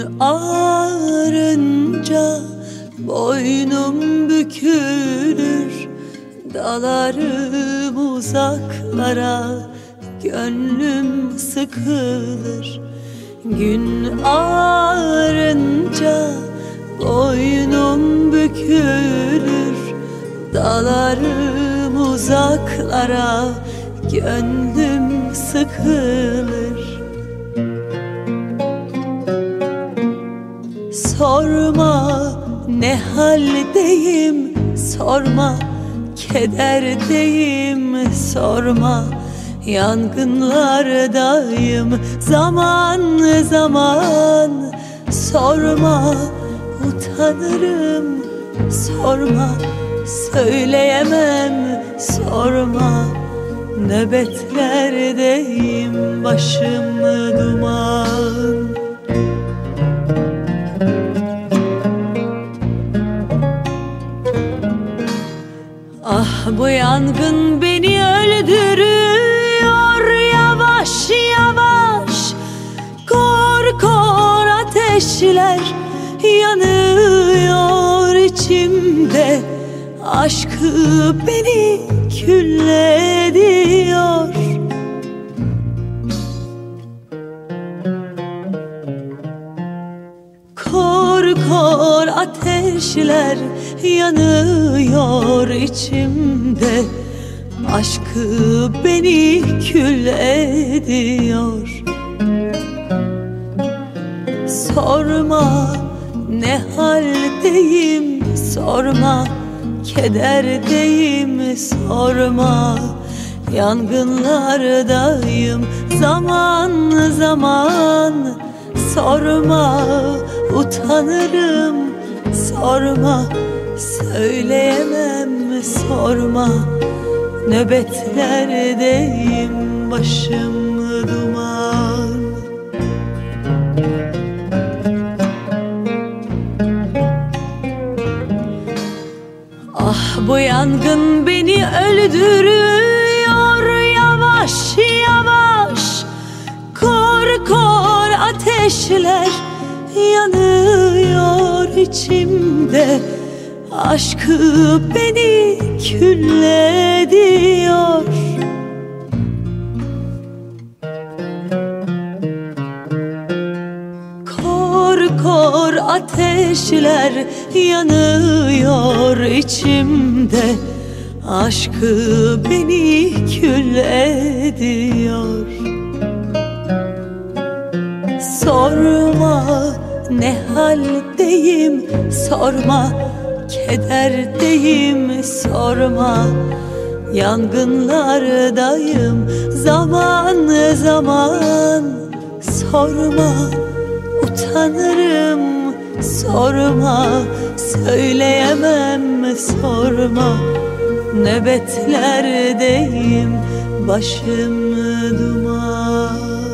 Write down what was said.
Gün ağarınca boynum bükülür Dalarım uzaklara gönlüm sıkılır. Gün ağarınca boynum bükülür Dalarım uzaklara gönlüm sıkılır. Sorma ne haldeyim? Sorma kederdeyim Sorma. Yangınlardayım Zaman zaman. Sorma utanırım Sorma. Söyleyemem Sorma. Nöbetlerdeyim Başım duman Ah bu yangın beni öldürüyor. Yavaş yavaş. Kor kor ateşler Yanıyor içimde. Aşkı beni küllediyor. Kor kor ateşler yanıyor içimde. Aşkı beni kül ediyor. Sorma ne haldeyim sorma Kederdeyim sorma Yangınlardayım zaman zaman. Sorma utanırım sorma Söyleyemem sorma Nöbetlerdeyim başım duman. Ah bu yangın beni öldürüyor yavaş yavaş. Kor kor ateşler yanıyor içimde Aşkı beni küllediyor Kor kor ateşler yanıyor içimde. Aşkı beni kül ediyor Sorma ne haldeyim sorma. Kederdeyim sorma. Yangınlardayım zaman zaman Sorma. Utanırım sorma. Söyleyemem sorma. Nöbetlerdeyim başım duman